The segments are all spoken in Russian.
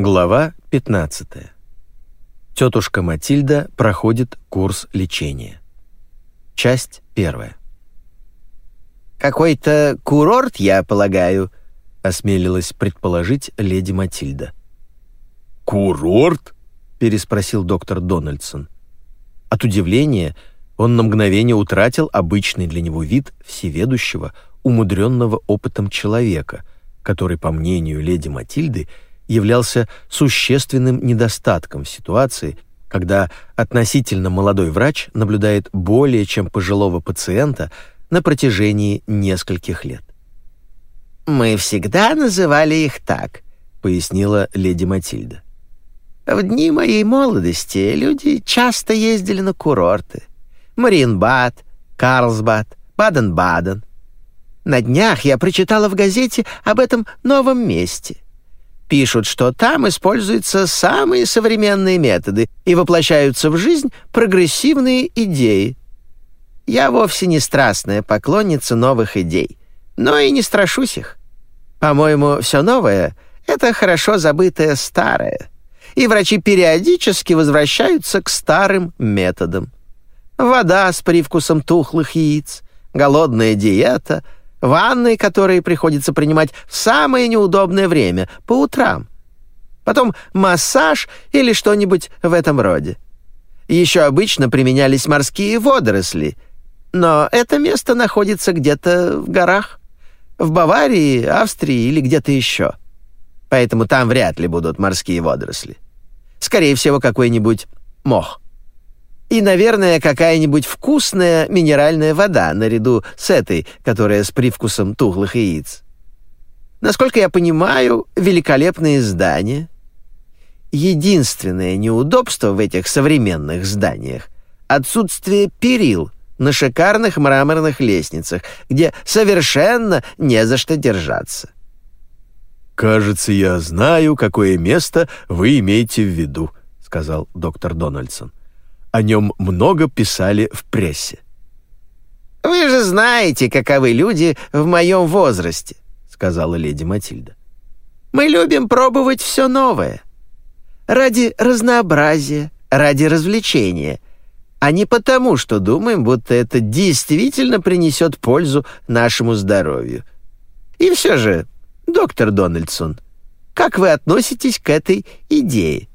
Глава 15. Тетушка Матильда проходит курс лечения. Часть первая. «Какой-то курорт, я полагаю», — осмелилась предположить леди Матильда. «Курорт?» — переспросил доктор Дональдсон. От удивления он на мгновение утратил обычный для него вид всеведущего, умудренного опытом человека, который, по мнению леди Матильды, — являлся существенным недостатком в ситуации, когда относительно молодой врач наблюдает более чем пожилого пациента на протяжении нескольких лет. «Мы всегда называли их так», — пояснила леди Матильда. «В дни моей молодости люди часто ездили на курорты. Мариенбад, Карлсбад, Баден-Баден. На днях я прочитала в газете об этом новом месте — Пишут, что там используются самые современные методы и воплощаются в жизнь прогрессивные идеи. Я вовсе не страстная поклонница новых идей, но и не страшусь их. По-моему, все новое — это хорошо забытое старое, и врачи периодически возвращаются к старым методам. Вода с привкусом тухлых яиц, голодная диета — ванны, которые приходится принимать в самое неудобное время, по утрам. Потом массаж или что-нибудь в этом роде. Еще обычно применялись морские водоросли, но это место находится где-то в горах, в Баварии, Австрии или где-то еще. Поэтому там вряд ли будут морские водоросли. Скорее всего, какой-нибудь мох и, наверное, какая-нибудь вкусная минеральная вода наряду с этой, которая с привкусом тухлых яиц. Насколько я понимаю, великолепные здания. Единственное неудобство в этих современных зданиях — отсутствие перил на шикарных мраморных лестницах, где совершенно не за что держаться. «Кажется, я знаю, какое место вы имеете в виду», — сказал доктор Дональдсон. О нем много писали в прессе. «Вы же знаете, каковы люди в моем возрасте», — сказала леди Матильда. «Мы любим пробовать все новое. Ради разнообразия, ради развлечения, а не потому, что думаем, будто это действительно принесет пользу нашему здоровью. И все же, доктор Дональдсон, как вы относитесь к этой идее?»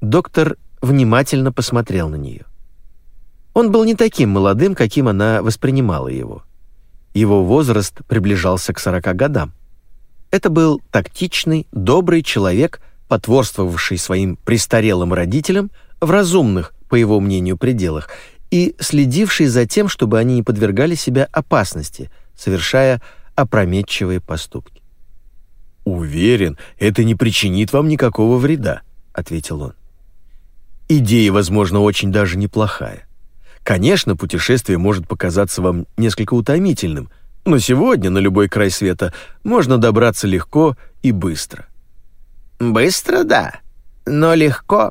Доктор внимательно посмотрел на нее. Он был не таким молодым, каким она воспринимала его. Его возраст приближался к сорока годам. Это был тактичный, добрый человек, потворствовавший своим престарелым родителям в разумных, по его мнению, пределах и следивший за тем, чтобы они не подвергали себя опасности, совершая опрометчивые поступки. «Уверен, это не причинит вам никакого вреда», — ответил он. Идея, возможно, очень даже неплохая. Конечно, путешествие может показаться вам несколько утомительным, но сегодня на любой край света можно добраться легко и быстро. «Быстро, да, но легко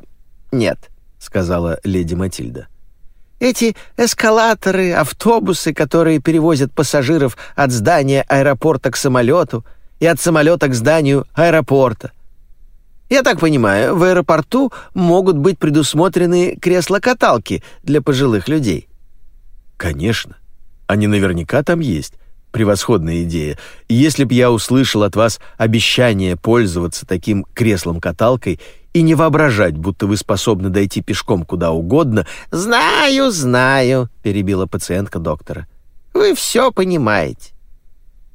нет», — сказала леди Матильда. «Эти эскалаторы, автобусы, которые перевозят пассажиров от здания аэропорта к самолету и от самолета к зданию аэропорта, я так понимаю, в аэропорту могут быть предусмотрены кресла-каталки для пожилых людей. Конечно. Они наверняка там есть. Превосходная идея. Если б я услышал от вас обещание пользоваться таким креслом-каталкой и не воображать, будто вы способны дойти пешком куда угодно... «Знаю, знаю», — перебила пациентка доктора. «Вы все понимаете.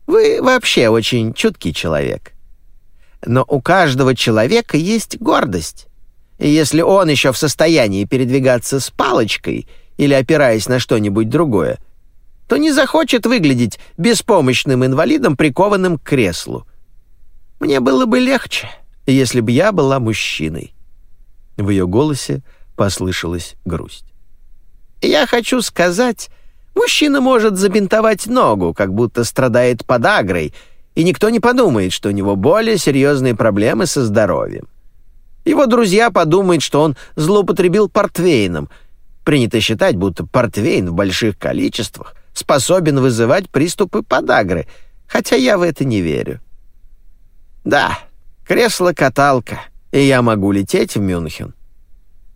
Вы вообще очень чуткий человек. Но у каждого человека есть гордость. И если он еще в состоянии передвигаться с палочкой или опираясь на что-нибудь другое, то не захочет выглядеть беспомощным инвалидом, прикованным к креслу. Мне было бы легче, если бы я была мужчиной. В ее голосе послышалась грусть. Я хочу сказать, мужчина может забинтовать ногу, как будто страдает подагрой, и никто не подумает, что у него более серьезные проблемы со здоровьем. Его друзья подумают, что он злоупотребил портвейном. Принято считать, будто портвейн в больших количествах способен вызывать приступы подагры, хотя я в это не верю. Да, кресло-каталка, и я могу лететь в Мюнхен.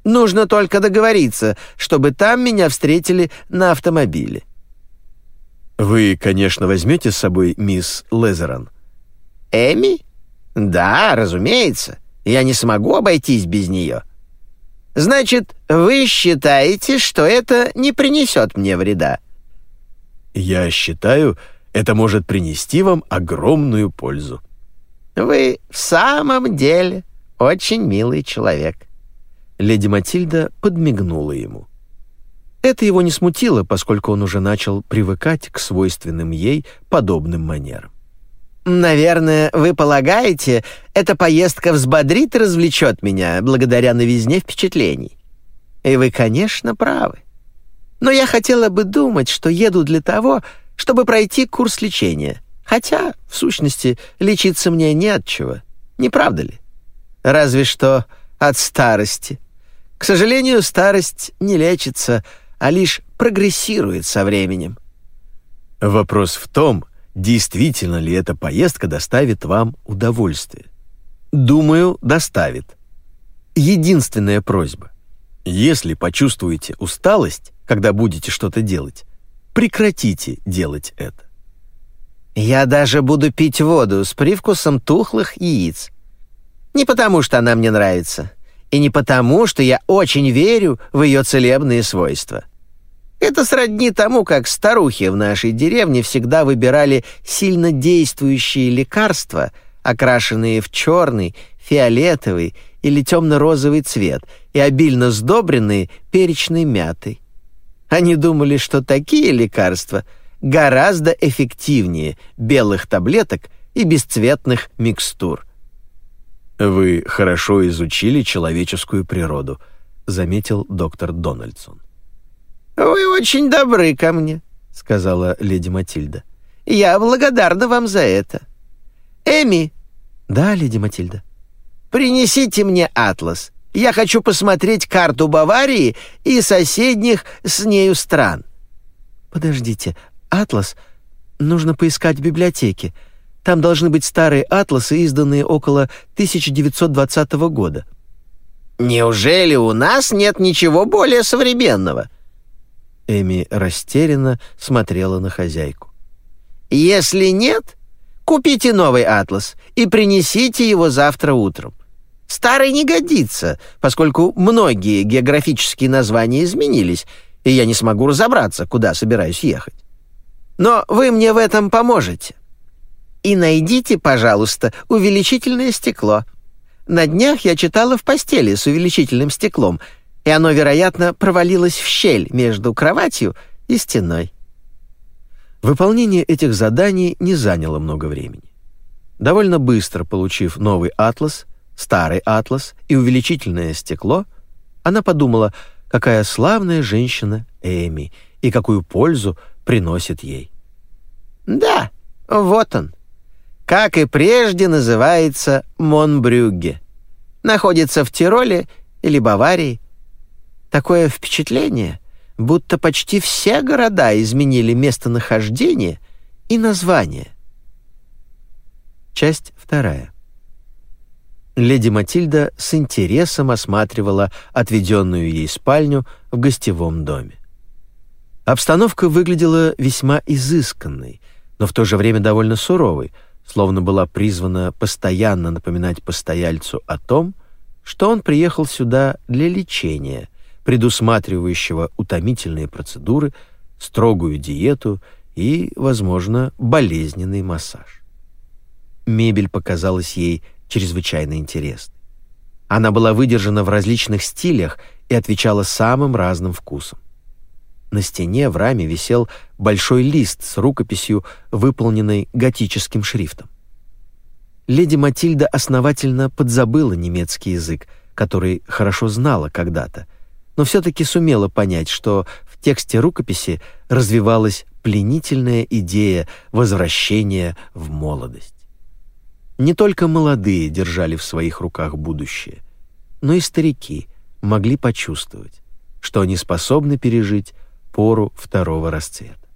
Нужно только договориться, чтобы там меня встретили на автомобиле». «Вы, конечно, возьмете с собой мисс Лезерон?» «Эми? Да, разумеется. Я не смогу обойтись без нее». «Значит, вы считаете, что это не принесет мне вреда?» «Я считаю, это может принести вам огромную пользу». «Вы в самом деле очень милый человек». Леди Матильда подмигнула ему. Это его не смутило, поскольку он уже начал привыкать к свойственным ей подобным манерам. «Наверное, вы полагаете, эта поездка взбодрит и развлечет меня благодаря новизне впечатлений. И вы, конечно, правы. Но я хотела бы думать, что еду для того, чтобы пройти курс лечения. Хотя, в сущности, лечиться мне не от чего. Не правда ли? Разве что от старости. К сожалению, старость не лечится, а лишь прогрессирует со временем. Вопрос в том, действительно ли эта поездка доставит вам удовольствие. Думаю, доставит. Единственная просьба. Если почувствуете усталость, когда будете что-то делать, прекратите делать это. Я даже буду пить воду с привкусом тухлых яиц. Не потому, что она мне нравится, и не потому, что я очень верю в ее целебные свойства. Это сродни тому, как старухи в нашей деревне всегда выбирали сильно действующие лекарства, окрашенные в черный, фиолетовый или темно-розовый цвет и обильно сдобренные перечной мятой. Они думали, что такие лекарства гораздо эффективнее белых таблеток и бесцветных микстур. «Вы хорошо изучили человеческую природу», — заметил доктор Дональдсон. «Вы очень добры ко мне», — сказала леди Матильда. «Я благодарна вам за это. Эми». «Да, леди Матильда». «Принесите мне атлас. Я хочу посмотреть карту Баварии и соседних с нею стран». «Подождите, атлас нужно поискать в библиотеке. Там должны быть старые атласы, изданные около 1920 года». «Неужели у нас нет ничего более современного?» Эми растерянно смотрела на хозяйку. «Если нет, купите новый атлас и принесите его завтра утром. Старый не годится, поскольку многие географические названия изменились, и я не смогу разобраться, куда собираюсь ехать. Но вы мне в этом поможете. И найдите, пожалуйста, увеличительное стекло. На днях я читала в постели с увеличительным стеклом, и оно, вероятно, провалилось в щель между кроватью и стеной. Выполнение этих заданий не заняло много времени. Довольно быстро получив новый атлас, старый атлас и увеличительное стекло, она подумала, какая славная женщина Эми и какую пользу приносит ей. «Да, вот он. Как и прежде называется Монбрюгге. Находится в Тироле или Баварии. Такое впечатление, будто почти все города изменили местонахождение и название». Часть вторая леди Матильда с интересом осматривала отведенную ей спальню в гостевом доме. Обстановка выглядела весьма изысканной, но в то же время довольно суровой, словно была призвана постоянно напоминать постояльцу о том, что он приехал сюда для лечения, предусматривающего утомительные процедуры, строгую диету и, возможно, болезненный массаж. Мебель показалась ей чрезвычайно интересной. Она была выдержана в различных стилях и отвечала самым разным вкусам. На стене в раме висел большой лист с рукописью, выполненной готическим шрифтом. Леди Матильда основательно подзабыла немецкий язык, который хорошо знала когда-то, но все-таки сумела понять, что в тексте рукописи развивалась пленительная идея возвращения в молодость. Не только молодые держали в своих руках будущее, но и старики могли почувствовать, что они способны пережить пору второго расцвета.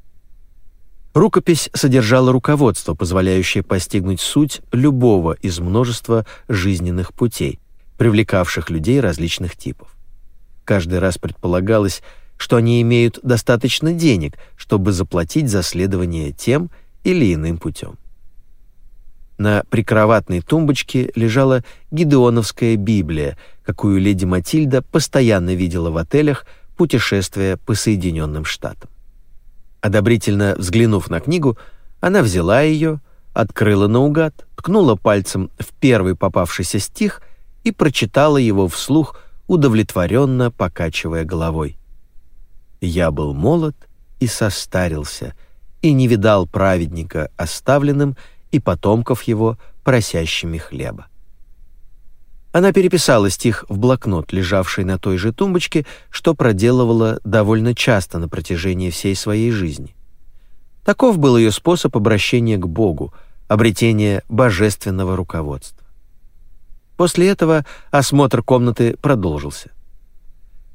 Рукопись содержала руководство, позволяющее постигнуть суть любого из множества жизненных путей, привлекавших людей различных типов. Каждый раз предполагалось, что они имеют достаточно денег, чтобы заплатить за следование тем или иным путем. На прикроватной тумбочке лежала Гидеоновская Библия, какую леди Матильда постоянно видела в отелях, путешествуя по Соединенным Штатам. Одобрительно взглянув на книгу, она взяла ее, открыла наугад, ткнула пальцем в первый попавшийся стих и прочитала его вслух, удовлетворенно покачивая головой. «Я был молод и состарился, и не видал праведника оставленным, и потомков его, просящими хлеба. Она переписала стих в блокнот, лежавший на той же тумбочке, что проделывала довольно часто на протяжении всей своей жизни. Таков был ее способ обращения к Богу, обретения божественного руководства. После этого осмотр комнаты продолжился.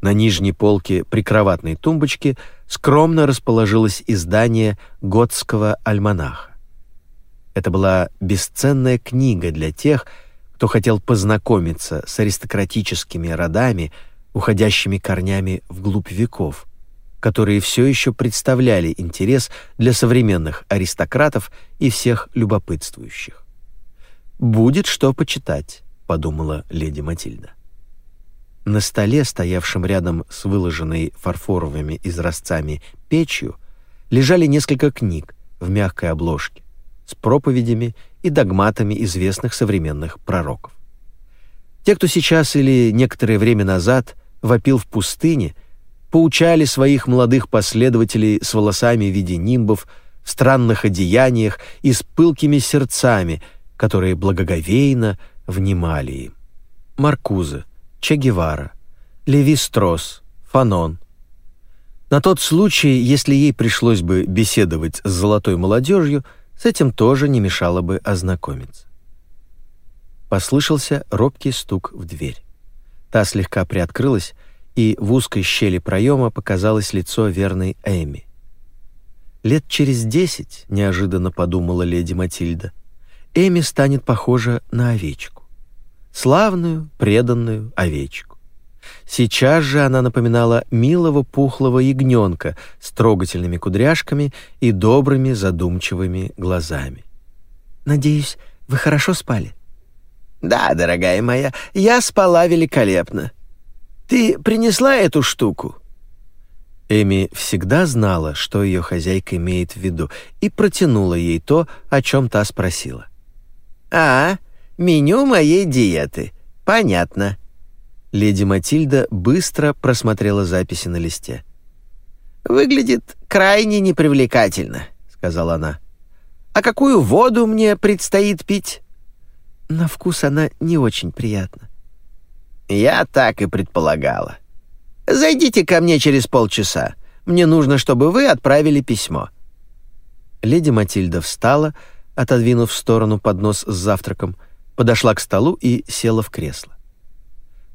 На нижней полке прикроватной тумбочки скромно расположилось издание готского альманаха. Это была бесценная книга для тех, кто хотел познакомиться с аристократическими родами, уходящими корнями вглубь веков, которые все еще представляли интерес для современных аристократов и всех любопытствующих. «Будет что почитать», — подумала леди Матильда. На столе, стоявшем рядом с выложенной фарфоровыми изразцами печью, лежали несколько книг в мягкой обложке с проповедями и догматами известных современных пророков. Те, кто сейчас или некоторое время назад вопил в пустыне, поучали своих молодых последователей с волосами в виде нимбов, в странных одеяниях и с пылкими сердцами, которые благоговейно внимали им. Маркуза, Че Гевара, Леви Строс, Фанон. На тот случай, если ей пришлось бы беседовать с золотой молодежью – с этим тоже не мешало бы ознакомиться. Послышался робкий стук в дверь. Та слегка приоткрылась, и в узкой щели проема показалось лицо верной Эми. «Лет через десять», — неожиданно подумала леди Матильда, «Эми станет похожа на овечку. Славную, преданную овечку. Сейчас же она напоминала милого пухлого ягненка с трогательными кудряшками и добрыми задумчивыми глазами. «Надеюсь, вы хорошо спали?» «Да, дорогая моя, я спала великолепно. Ты принесла эту штуку?» Эми всегда знала, что ее хозяйка имеет в виду, и протянула ей то, о чем та спросила. «А, меню моей диеты. Понятно. Леди Матильда быстро просмотрела записи на листе. «Выглядит крайне непривлекательно», — сказала она. «А какую воду мне предстоит пить?» «На вкус она не очень приятна». «Я так и предполагала. Зайдите ко мне через полчаса. Мне нужно, чтобы вы отправили письмо». Леди Матильда встала, отодвинув в сторону поднос с завтраком, подошла к столу и села в кресло.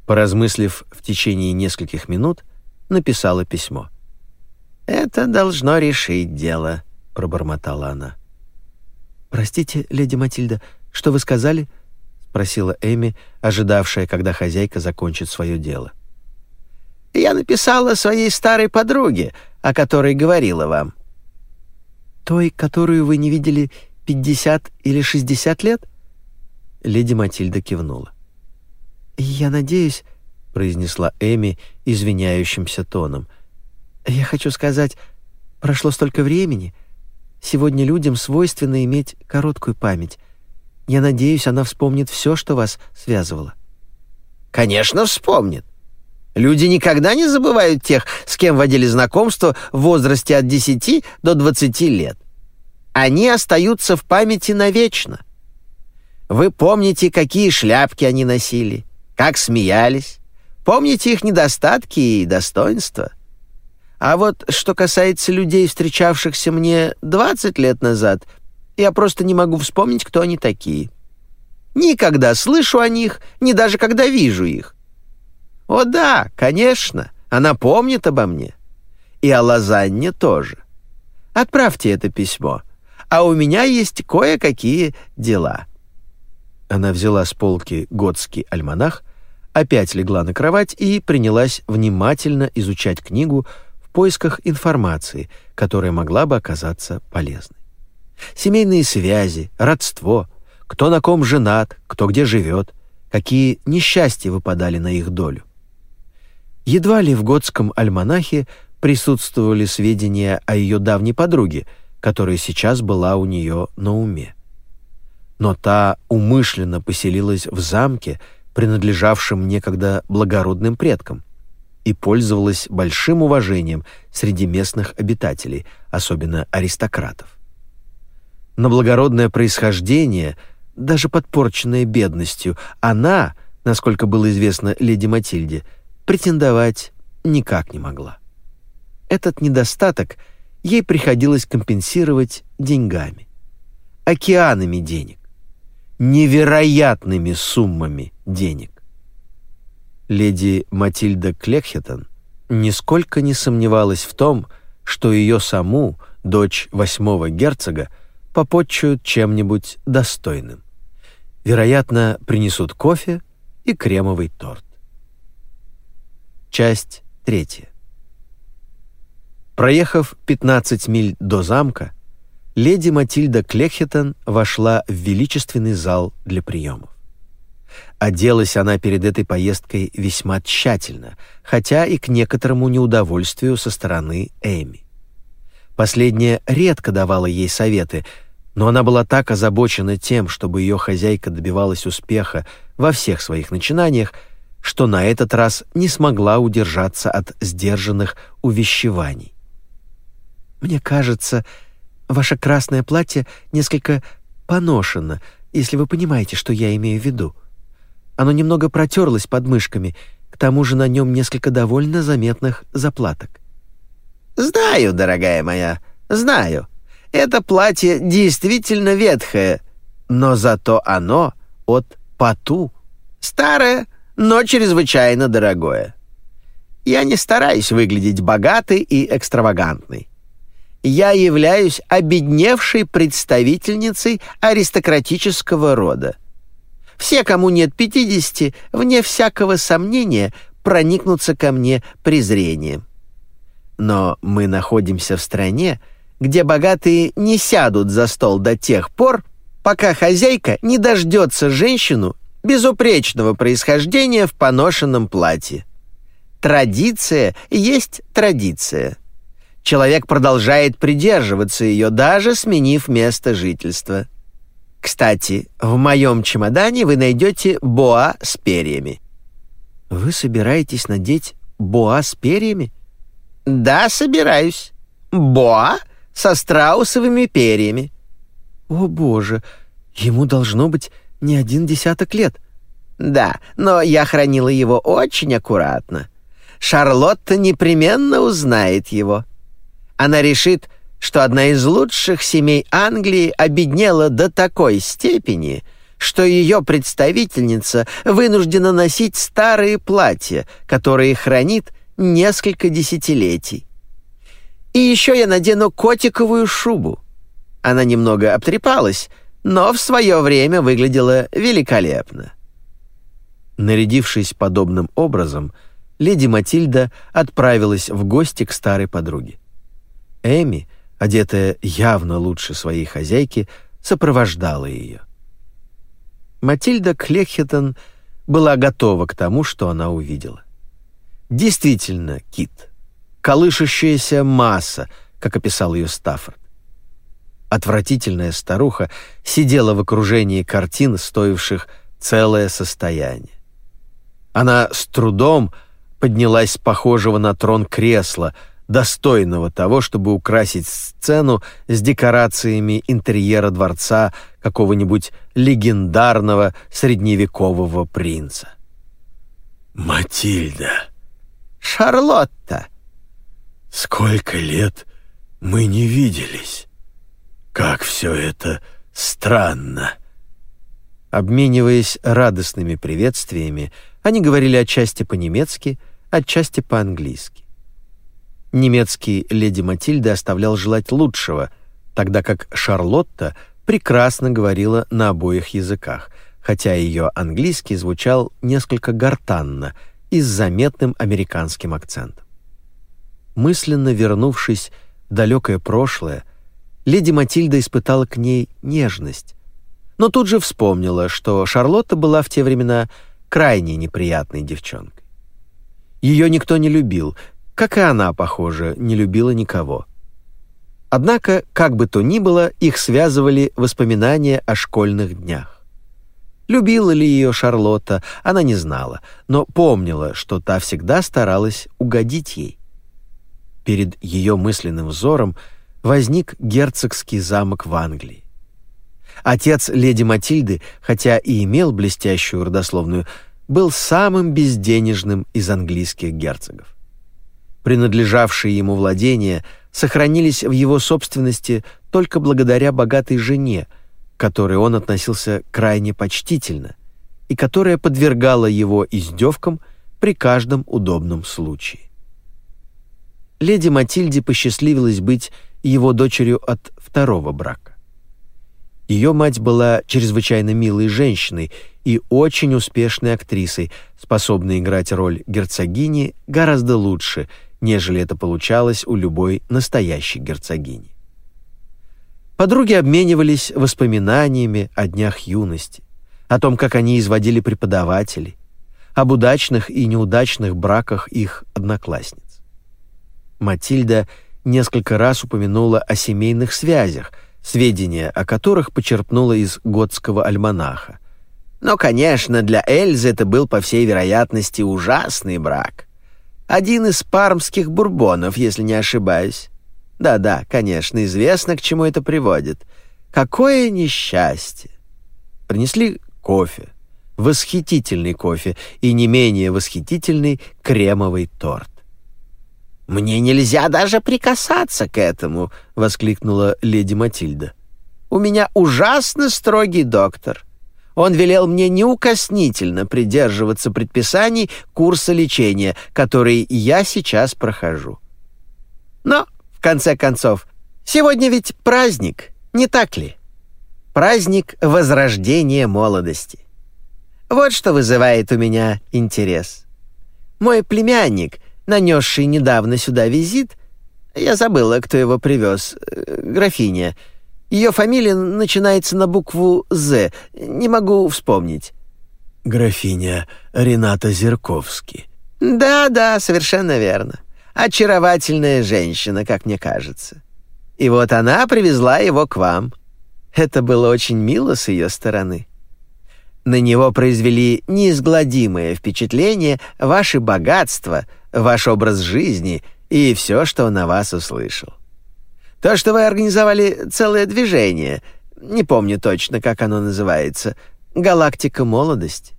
Поразмыслив в течение нескольких минут, написала письмо. «Это должно решить дело», — пробормотала она. «Простите, леди Матильда, что вы сказали?» — спросила Эми, ожидавшая, когда хозяйка закончит свое дело. «Я написала своей старой подруге, о которой говорила вам». «Той, которую вы не видели пятьдесят или шестьдесят лет?» Леди Матильда кивнула. «Я надеюсь», — произнесла Эми извиняющимся тоном. «Я хочу сказать, прошло столько времени. Сегодня людям свойственно иметь короткую память. Я надеюсь, она вспомнит все, что вас связывало». «Конечно, вспомнит. Люди никогда не забывают тех, с кем водили знакомство в возрасте от 10 до 20 лет. Они остаются в памяти навечно. Вы помните, какие шляпки они носили, как смеялись. Помните их недостатки и достоинства. А вот что касается людей, встречавшихся мне 20 лет назад, я просто не могу вспомнить, кто они такие. Никогда слышу о них, ни даже когда вижу их. О да, конечно, она помнит обо мне. И о Лозанне тоже. Отправьте это письмо, а у меня есть кое-какие дела». Она взяла с полки готский альманах, опять легла на кровать и принялась внимательно изучать книгу в поисках информации, которая могла бы оказаться полезной. Семейные связи, родство, кто на ком женат, кто где живет, какие несчастья выпадали на их долю. Едва ли в готском альманахе присутствовали сведения о ее давней подруге, которая сейчас была у нее на уме. Но та умышленно поселилась в замке, принадлежавшем некогда благородным предкам, и пользовалась большим уважением среди местных обитателей, особенно аристократов. На благородное происхождение, даже подпорченное бедностью, она, насколько было известно леди Матильде, претендовать никак не могла. Этот недостаток ей приходилось компенсировать деньгами. Океанами денег. Невероятными суммами денег. Леди Матильда Клекхетон нисколько не сомневалась в том, что ее саму, дочь восьмого герцога, попотчуют чем-нибудь достойным. Вероятно, принесут кофе и кремовый торт. Часть третья. Проехав 15 миль до замка, леди Матильда Клехетон вошла в величественный зал для приемов. Оделась она перед этой поездкой весьма тщательно, хотя и к некоторому неудовольствию со стороны Эми. Последняя редко давала ей советы, но она была так озабочена тем, чтобы ее хозяйка добивалась успеха во всех своих начинаниях, что на этот раз не смогла удержаться от сдержанных увещеваний. Мне кажется, ваше красное платье несколько поношено, если вы понимаете, что я имею в виду. Оно немного протерлось под мышками, к тому же на нем несколько довольно заметных заплаток. «Знаю, дорогая моя, знаю. Это платье действительно ветхое, но зато оно от Пату. Старое, но чрезвычайно дорогое. Я не стараюсь выглядеть богатой и экстравагантной я являюсь обедневшей представительницей аристократического рода. Все, кому нет пятидесяти, вне всякого сомнения, проникнутся ко мне презрением. Но мы находимся в стране, где богатые не сядут за стол до тех пор, пока хозяйка не дождется женщину безупречного происхождения в поношенном платье. Традиция есть традиция человек продолжает придерживаться ее, даже сменив место жительства. Кстати, в моем чемодане вы найдете боа с перьями. Вы собираетесь надеть боа с перьями? Да, собираюсь. Боа со страусовыми перьями. О, боже, ему должно быть не один десяток лет. Да, но я хранила его очень аккуратно. Шарлотта непременно узнает его. Она решит, что одна из лучших семей Англии обеднела до такой степени, что ее представительница вынуждена носить старые платья, которые хранит несколько десятилетий. И еще я надену котиковую шубу. Она немного обтрепалась, но в свое время выглядела великолепно. Нарядившись подобным образом, леди Матильда отправилась в гости к старой подруге. Эми, одетая явно лучше своей хозяйки, сопровождала ее. Матильда Клехетон была готова к тому, что она увидела. Действительно, кит. Колышущаяся масса, как описал ее Стаффорд. Отвратительная старуха сидела в окружении картин, стоивших целое состояние. Она с трудом поднялась с похожего на трон кресла, достойного того, чтобы украсить сцену с декорациями интерьера дворца какого-нибудь легендарного средневекового принца. «Матильда!» «Шарлотта!» «Сколько лет мы не виделись! Как все это странно!» Обмениваясь радостными приветствиями, они говорили отчасти по-немецки, отчасти по-английски. Немецкий леди Матильды оставлял желать лучшего, тогда как Шарлотта прекрасно говорила на обоих языках, хотя ее английский звучал несколько гортанно и с заметным американским акцентом. Мысленно вернувшись в далекое прошлое, леди Матильда испытала к ней нежность, но тут же вспомнила, что Шарлотта была в те времена крайне неприятной девчонкой. Ее никто не любил, как и она, похоже, не любила никого. Однако, как бы то ни было, их связывали воспоминания о школьных днях. Любила ли ее Шарлотта, она не знала, но помнила, что та всегда старалась угодить ей. Перед ее мысленным взором возник герцогский замок в Англии. Отец леди Матильды, хотя и имел блестящую родословную, был самым безденежным из английских герцогов. Принадлежавшие ему владения сохранились в его собственности только благодаря богатой жене, к которой он относился крайне почтительно и которая подвергала его издевкам при каждом удобном случае. Леди Матильде посчастливилось быть его дочерью от второго брака. Ее мать была чрезвычайно милой женщиной и очень успешной актрисой, способной играть роль герцогини гораздо лучше, нежели это получалось у любой настоящей герцогини. Подруги обменивались воспоминаниями о днях юности, о том, как они изводили преподавателей, об удачных и неудачных браках их одноклассниц. Матильда несколько раз упомянула о семейных связях, сведения о которых почерпнула из готского альманаха. Но, конечно, для Эльзы это был, по всей вероятности, ужасный брак. Один из пармских бурбонов, если не ошибаюсь. Да-да, конечно, известно, к чему это приводит. Какое несчастье! Принесли кофе. Восхитительный кофе и не менее восхитительный кремовый торт. «Мне нельзя даже прикасаться к этому!» — воскликнула леди Матильда. «У меня ужасно строгий доктор. Он велел мне неукоснительно придерживаться предписаний курса лечения, который я сейчас прохожу. Но, в конце концов, сегодня ведь праздник, не так ли? Праздник возрождения молодости. Вот что вызывает у меня интерес. Мой племянник, нанесший недавно сюда визит, я забыла, кто его привез, э, графиня — ее фамилия начинается на букву «З». Не могу вспомнить». «Графиня Рената Зерковски». «Да-да, совершенно верно. Очаровательная женщина, как мне кажется. И вот она привезла его к вам. Это было очень мило с ее стороны. На него произвели неизгладимое впечатление ваши богатства, ваш образ жизни и все, что он о вас услышал. То, что вы организовали целое движение, не помню точно, как оно называется, «Галактика молодости».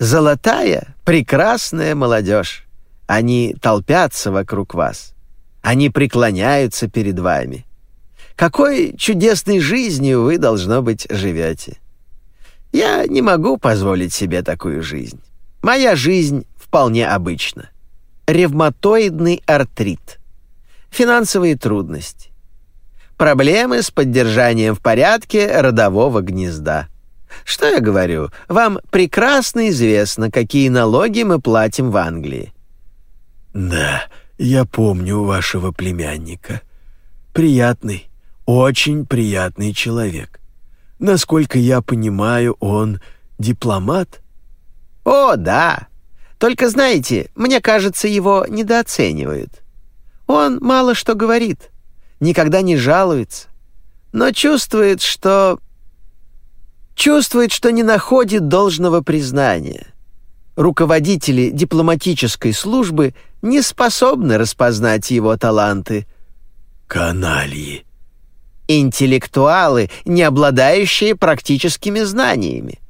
Золотая, прекрасная молодежь. Они толпятся вокруг вас. Они преклоняются перед вами. Какой чудесной жизнью вы, должно быть, живете. Я не могу позволить себе такую жизнь. Моя жизнь вполне обычна. Ревматоидный артрит — финансовые трудности. Проблемы с поддержанием в порядке родового гнезда. Что я говорю? Вам прекрасно известно, какие налоги мы платим в Англии. Да, я помню вашего племянника. Приятный, очень приятный человек. Насколько я понимаю, он дипломат? О, да. Только знаете, мне кажется, его недооценивают. Он мало что говорит, никогда не жалуется, но чувствует, что... чувствует, что не находит должного признания. Руководители дипломатической службы не способны распознать его таланты. Канальи. Интеллектуалы, не обладающие практическими знаниями,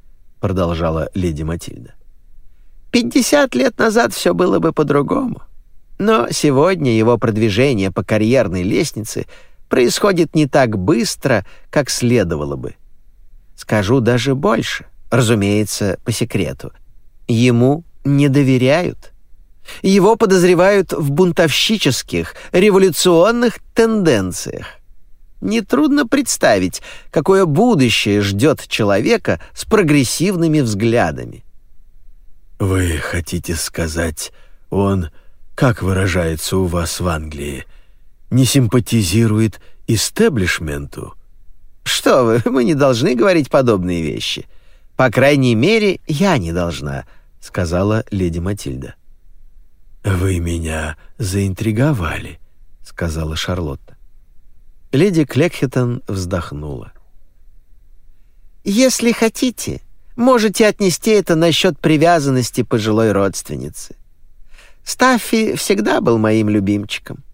продолжала леди Матильда. Пятьдесят лет назад все было бы по-другому. Но сегодня его продвижение по карьерной лестнице происходит не так быстро, как следовало бы. Скажу даже больше, разумеется, по секрету. Ему не доверяют. Его подозревают в бунтовщических, революционных тенденциях. Нетрудно представить, какое будущее ждет человека с прогрессивными взглядами. «Вы хотите сказать, он, как выражается у вас в Англии, не симпатизирует истеблишменту?» «Что вы, мы не должны говорить подобные вещи. По крайней мере, я не должна», — сказала леди Матильда. «Вы меня заинтриговали», — сказала Шарлотта. Леди Клекхитон вздохнула. «Если хотите, можете отнести это насчет привязанности пожилой родственницы. Стаффи всегда был моим любимчиком.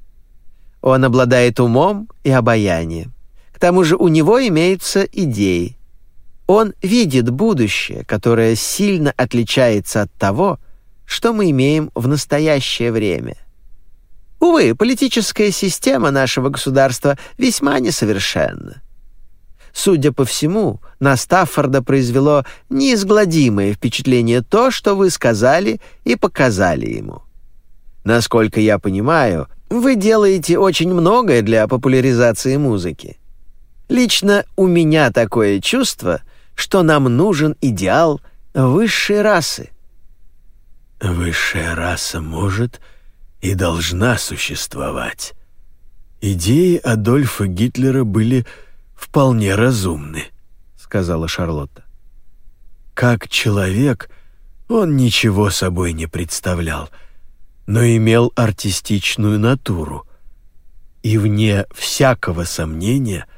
Он обладает умом и обаянием. К тому же у него имеются идеи. Он видит будущее, которое сильно отличается от того, что мы имеем в настоящее время. Увы, политическая система нашего государства весьма несовершенна. Судя по всему, на Стаффорда произвело неизгладимое впечатление то, что вы сказали и показали ему. Насколько я понимаю, вы делаете очень многое для популяризации музыки. Лично у меня такое чувство, что нам нужен идеал высшей расы. Высшая раса может и должна существовать. Идеи Адольфа Гитлера были вполне разумны, сказала Шарлотта. Как человек он ничего собой не представлял, но имел артистичную натуру и вне всякого сомнения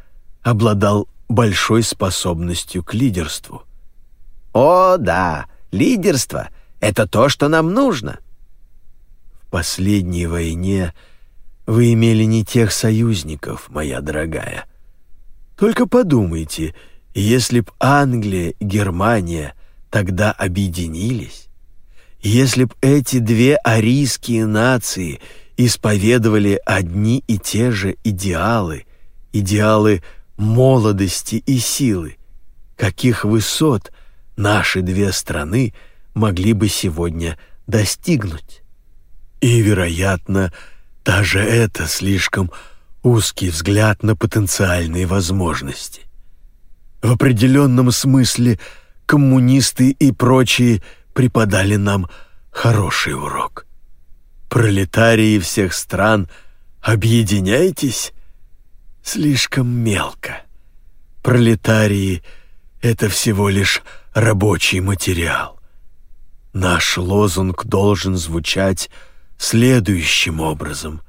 обладал большой способностью к лидерству. О, да, лидерство — это то, что нам нужно. В последней войне вы имели не тех союзников, моя дорогая. Только подумайте, если б Англия и Германия тогда объединились, если б эти две арийские нации исповедовали одни и те же идеалы, идеалы молодости и силы, каких высот наши две страны – могли бы сегодня достигнуть. И, вероятно, даже это слишком узкий взгляд на потенциальные возможности. В определенном смысле коммунисты и прочие преподали нам хороший урок. Пролетарии всех стран, объединяйтесь? Слишком мелко. Пролетарии — это всего лишь рабочий материал. Наш лозунг должен звучать следующим образом.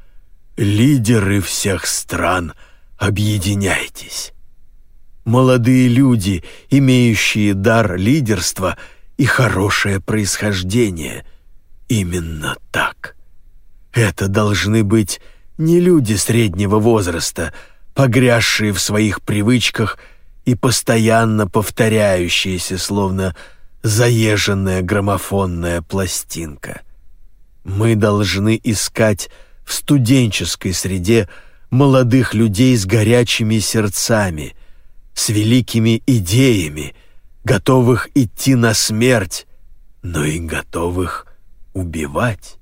«Лидеры всех стран, объединяйтесь». Молодые люди, имеющие дар лидерства и хорошее происхождение. Именно так. Это должны быть не люди среднего возраста, погрязшие в своих привычках и постоянно повторяющиеся, словно заезженная граммофонная пластинка. Мы должны искать в студенческой среде молодых людей с горячими сердцами, с великими идеями, готовых идти на смерть, но и готовых убивать.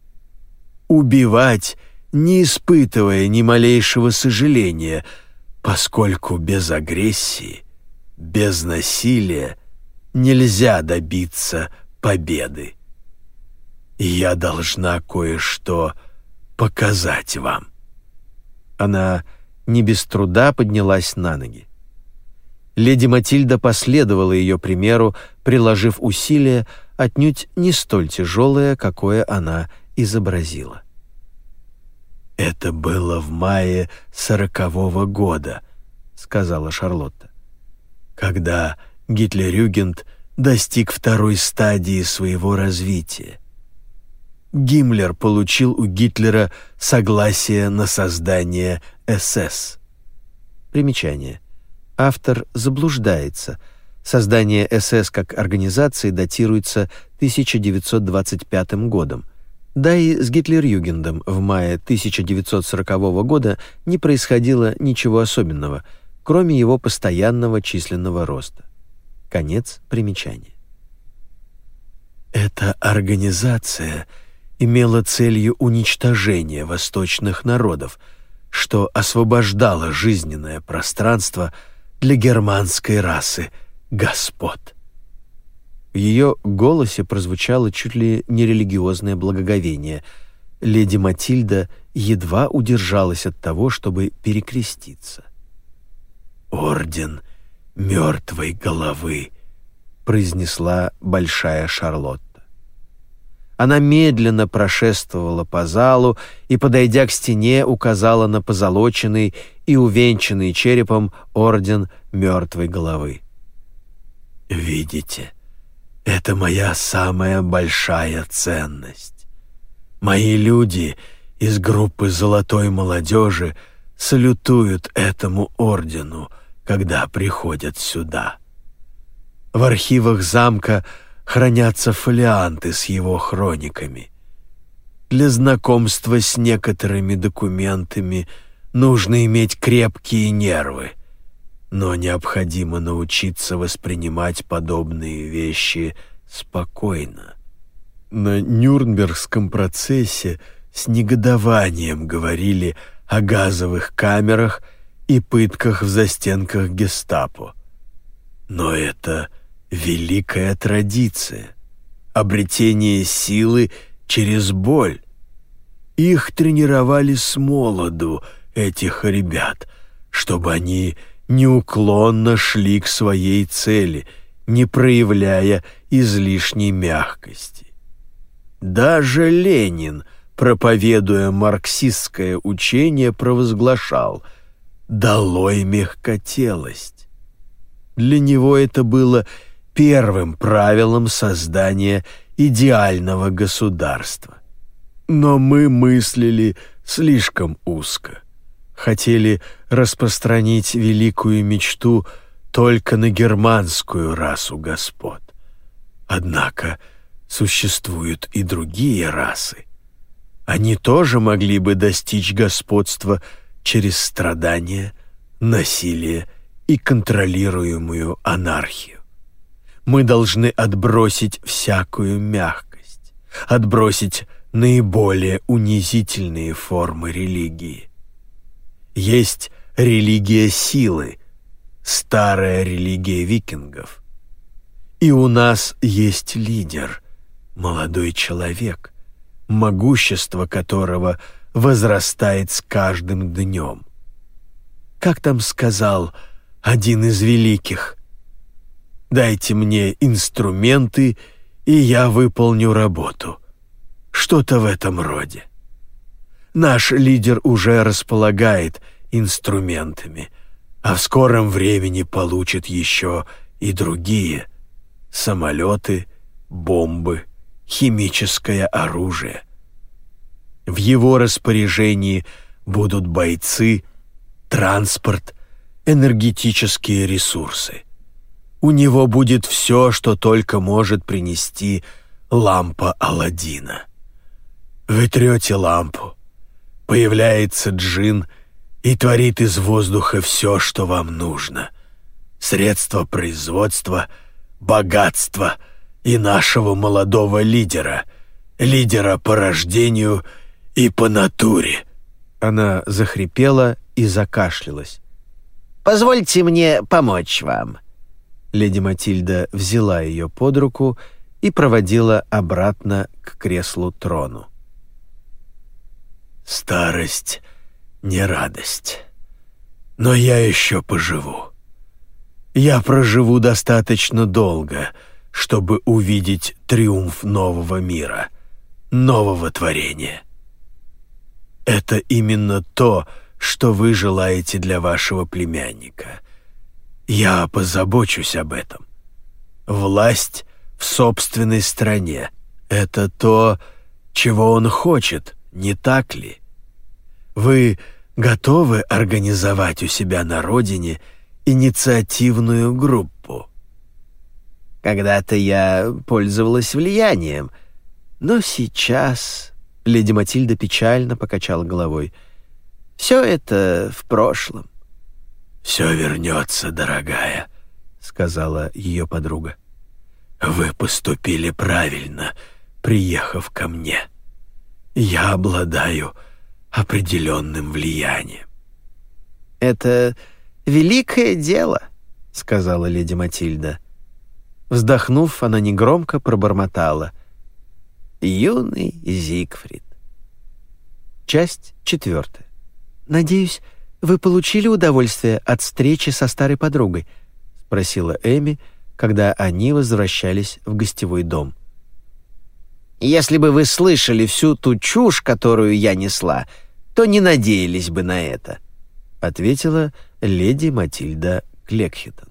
Убивать, не испытывая ни малейшего сожаления, поскольку без агрессии, без насилия нельзя добиться победы. я должна кое-что показать вам». Она не без труда поднялась на ноги. Леди Матильда последовала ее примеру, приложив усилия, отнюдь не столь тяжелое, какое она изобразила. «Это было в мае сорокового года», — сказала Шарлотта, «когда Гитлерюгент достиг второй стадии своего развития. Гиммлер получил у Гитлера согласие на создание СС. Примечание. Автор заблуждается. Создание СС как организации датируется 1925 годом. Да и с Гитлерюгендом в мае 1940 года не происходило ничего особенного, кроме его постоянного численного роста. Конец примечания. Эта организация имела целью уничтожение восточных народов, что освобождало жизненное пространство для германской расы господ. В ее голосе прозвучало чуть ли не религиозное благоговение. Леди Матильда едва удержалась от того, чтобы перекреститься. «Орден мертвой головы», — произнесла Большая Шарлотта. Она медленно прошествовала по залу и, подойдя к стене, указала на позолоченный и увенчанный черепом орден мертвой головы. «Видите, это моя самая большая ценность. Мои люди из группы «Золотой молодежи» салютуют этому ордену, когда приходят сюда. В архивах замка хранятся фолианты с его хрониками. Для знакомства с некоторыми документами нужно иметь крепкие нервы, но необходимо научиться воспринимать подобные вещи спокойно. На Нюрнбергском процессе с негодованием говорили о газовых камерах и пытках в застенках гестапо. Но это великая традиция, обретение силы через боль. Их тренировали с молоду, этих ребят, чтобы они неуклонно шли к своей цели, не проявляя излишней мягкости. Даже Ленин, проповедуя марксистское учение, провозглашал – долой мягкотелость. Для него это было первым правилом создания идеального государства. Но мы мыслили слишком узко. Хотели распространить великую мечту только на германскую расу господ. Однако существуют и другие расы. Они тоже могли бы достичь господства через страдания, насилие и контролируемую анархию. Мы должны отбросить всякую мягкость, отбросить наиболее унизительные формы религии. Есть религия силы, старая религия викингов. И у нас есть лидер, молодой человек, могущество которого – возрастает с каждым днем. Как там сказал один из великих, «Дайте мне инструменты, и я выполню работу». Что-то в этом роде. Наш лидер уже располагает инструментами, а в скором времени получит еще и другие — самолеты, бомбы, химическое оружие — в его распоряжении будут бойцы, транспорт, энергетические ресурсы. У него будет все, что только может принести лампа Аладдина. Вы трете лампу, появляется джин и творит из воздуха все, что вам нужно. Средства производства, богатство и нашего молодого лидера, лидера по рождению – и по натуре». Она захрипела и закашлялась. «Позвольте мне помочь вам». Леди Матильда взяла ее под руку и проводила обратно к креслу-трону. «Старость — не радость. Но я еще поживу. Я проживу достаточно долго, чтобы увидеть триумф нового мира, нового творения». Это именно то, что вы желаете для вашего племянника. Я позабочусь об этом. Власть в собственной стране — это то, чего он хочет, не так ли? Вы готовы организовать у себя на родине инициативную группу? Когда-то я пользовалась влиянием, но сейчас Леди Матильда печально покачала головой. «Все это в прошлом». «Все вернется, дорогая», — сказала ее подруга. «Вы поступили правильно, приехав ко мне. Я обладаю определенным влиянием». «Это великое дело», — сказала леди Матильда. Вздохнув, она негромко пробормотала. «Юный Зигфрид». Часть четвертая. «Надеюсь, вы получили удовольствие от встречи со старой подругой?» — спросила Эми, когда они возвращались в гостевой дом. «Если бы вы слышали всю ту чушь, которую я несла, то не надеялись бы на это», — ответила леди Матильда Клекхитон.